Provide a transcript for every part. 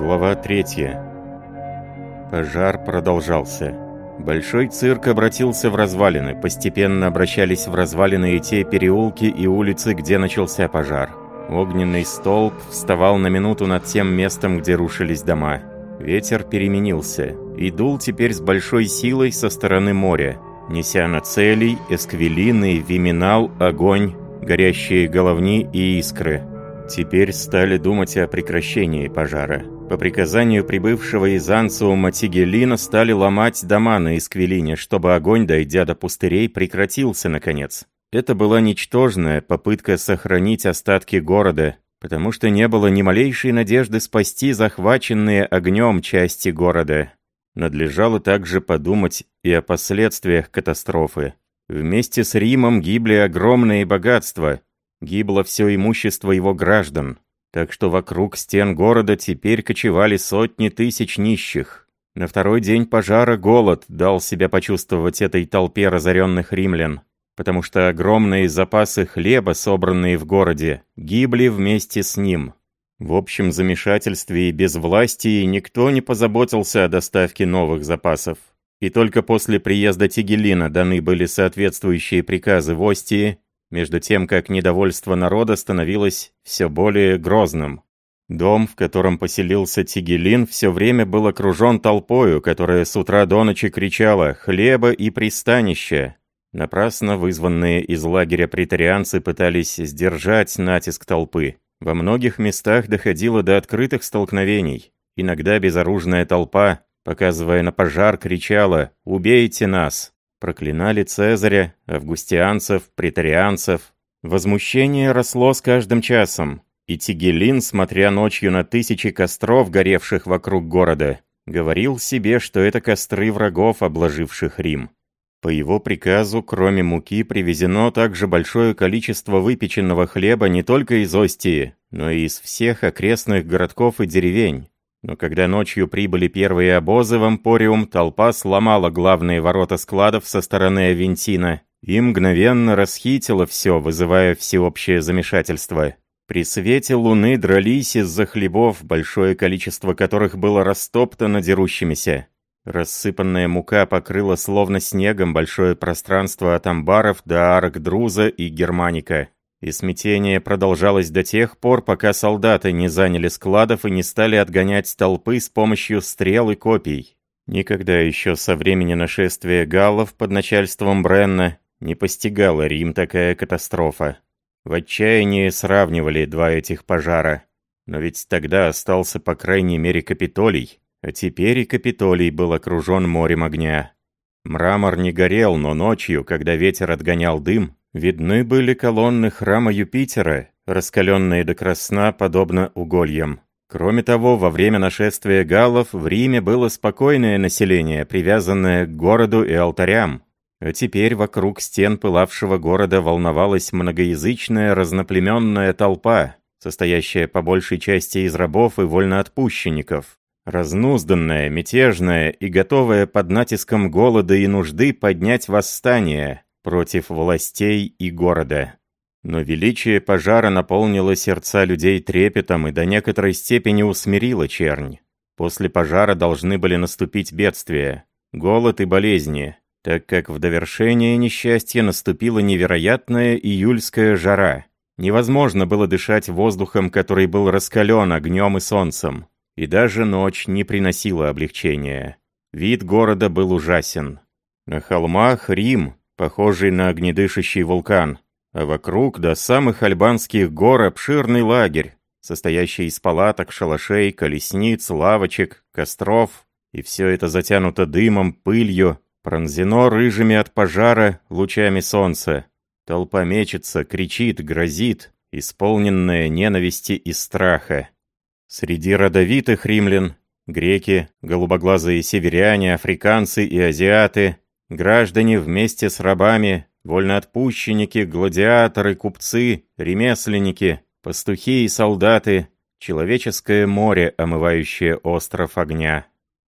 Глава 3. Пожар продолжался. Большой цирк обратился в развалины, постепенно обращались в развалины и те переулки и улицы, где начался пожар. Огненный столб вставал на минуту над тем местом, где рушились дома. Ветер переменился и дул теперь с большой силой со стороны моря, неся на целей эсквилины, виминал, огонь, горящие головни и искры. Теперь стали думать о прекращении пожара. По приказанию прибывшего из Анциума Тигелина стали ломать дома на Исквилине, чтобы огонь, дойдя до пустырей, прекратился наконец. Это была ничтожная попытка сохранить остатки города, потому что не было ни малейшей надежды спасти захваченные огнем части города. Надлежало также подумать и о последствиях катастрофы. Вместе с Римом гибли огромные богатства, гибло все имущество его граждан, так что вокруг стен города теперь кочевали сотни тысяч нищих. На второй день пожара голод дал себя почувствовать этой толпе разоренных римлян, потому что огромные запасы хлеба, собранные в городе, гибли вместе с ним. В общем замешательстве и безвластии никто не позаботился о доставке новых запасов. И только после приезда Тигелина даны были соответствующие приказы в Остии, между тем как недовольство народа становилось все более грозным. Дом, в котором поселился Тигелин, все время был окружен толпою, которая с утра до ночи кричала «Хлеба и пристанище!». Напрасно вызванные из лагеря претарианцы пытались сдержать натиск толпы. Во многих местах доходило до открытых столкновений. Иногда безоружная толпа, показывая на пожар, кричала «Убейте нас!». Проклинали Цезаря, августианцев, претарианцев. Возмущение росло с каждым часом, и Тигелин, смотря ночью на тысячи костров, горевших вокруг города, говорил себе, что это костры врагов, обложивших Рим. По его приказу, кроме муки, привезено также большое количество выпеченного хлеба не только из Остии, но и из всех окрестных городков и деревень. Но когда ночью прибыли первые обозы в Эмпориум, толпа сломала главные ворота складов со стороны Авентина и мгновенно расхитила все, вызывая всеобщее замешательство. При свете луны дрались из-за хлебов, большое количество которых было растоптано дерущимися. Рассыпанная мука покрыла словно снегом большое пространство от амбаров до арок Друза и Германика. И смятение продолжалось до тех пор, пока солдаты не заняли складов и не стали отгонять толпы с помощью стрел и копий. Никогда еще со времени нашествия галлов под начальством Бренна не постигала Рим такая катастрофа. В отчаянии сравнивали два этих пожара. Но ведь тогда остался по крайней мере Капитолий, а теперь и Капитолий был окружен морем огня. Мрамор не горел, но ночью, когда ветер отгонял дым, Видны были колонны храма Юпитера, раскаленные до красна, подобно угольям. Кроме того, во время нашествия галлов в Риме было спокойное население, привязанное к городу и алтарям. А теперь вокруг стен пылавшего города волновалась многоязычная разноплеменная толпа, состоящая по большей части из рабов и вольноотпущенников, разнузданная, мятежная и готовая под натиском голода и нужды поднять восстание, против властей и города. Но величие пожара наполнило сердца людей трепетом и до некоторой степени усмирило чернь. После пожара должны были наступить бедствия, голод и болезни, так как в довершение несчастья наступила невероятная июльская жара. Невозможно было дышать воздухом, который был раскален огнем и солнцем. И даже ночь не приносила облегчения. Вид города был ужасен. На холмах Рим, похожий на огнедышащий вулкан, а вокруг до самых альбанских гор обширный лагерь, состоящий из палаток, шалашей, колесниц, лавочек, костров, и все это затянуто дымом, пылью, пронзено рыжими от пожара лучами солнца. Толпа мечется, кричит, грозит, исполненная ненависти и страха. Среди родовитых римлян греки, голубоглазые северяне, африканцы и азиаты Граждане вместе с рабами, вольноотпущенники, гладиаторы, купцы, ремесленники, пастухи и солдаты, человеческое море, омывающее остров огня.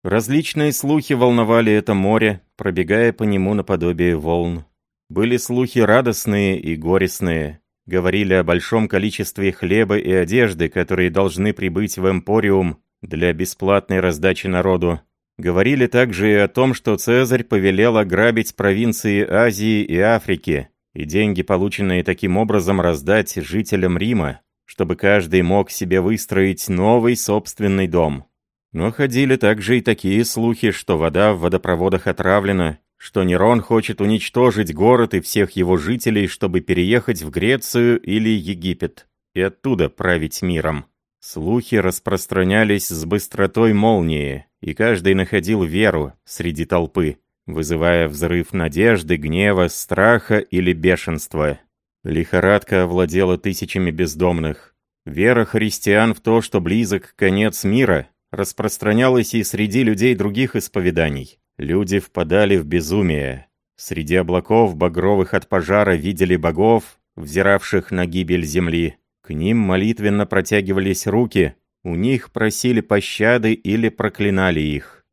Различные слухи волновали это море, пробегая по нему наподобие волн. Были слухи радостные и горестные. Говорили о большом количестве хлеба и одежды, которые должны прибыть в Эмпориум для бесплатной раздачи народу. Говорили также и о том, что Цезарь повелел ограбить провинции Азии и Африки, и деньги, полученные таким образом, раздать жителям Рима, чтобы каждый мог себе выстроить новый собственный дом. Но ходили также и такие слухи, что вода в водопроводах отравлена, что Нерон хочет уничтожить город и всех его жителей, чтобы переехать в Грецию или Египет и оттуда править миром. Слухи распространялись с быстротой молнии, и каждый находил веру среди толпы, вызывая взрыв надежды, гнева, страха или бешенства. Лихорадка овладела тысячами бездомных. Вера христиан в то, что близок конец мира, распространялась и среди людей других исповеданий. Люди впадали в безумие. Среди облаков багровых от пожара видели богов, взиравших на гибель земли. К ним молитвенно протягивались руки, у них просили пощады или проклинали их.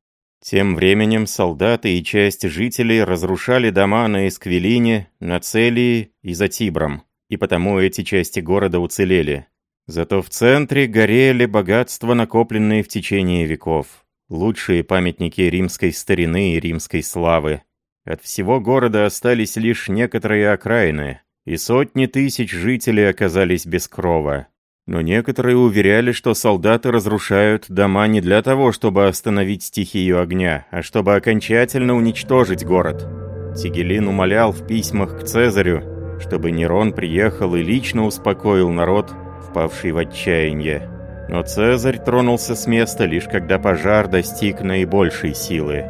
Тем временем солдаты и часть жителей разрушали дома на Эсквилине, на Целии и за Тибром, и потому эти части города уцелели. Зато в центре горели богатства, накопленные в течение веков лучшие памятники римской старины и римской славы. От всего города остались лишь некоторые окраины, и сотни тысяч жителей оказались без крова. Но некоторые уверяли, что солдаты разрушают дома не для того, чтобы остановить стихию огня, а чтобы окончательно уничтожить город. Тигелин умолял в письмах к Цезарю, чтобы Нерон приехал и лично успокоил народ, впавший в отчаяние. Но Цезарь тронулся с места лишь когда пожар достиг наибольшей силы.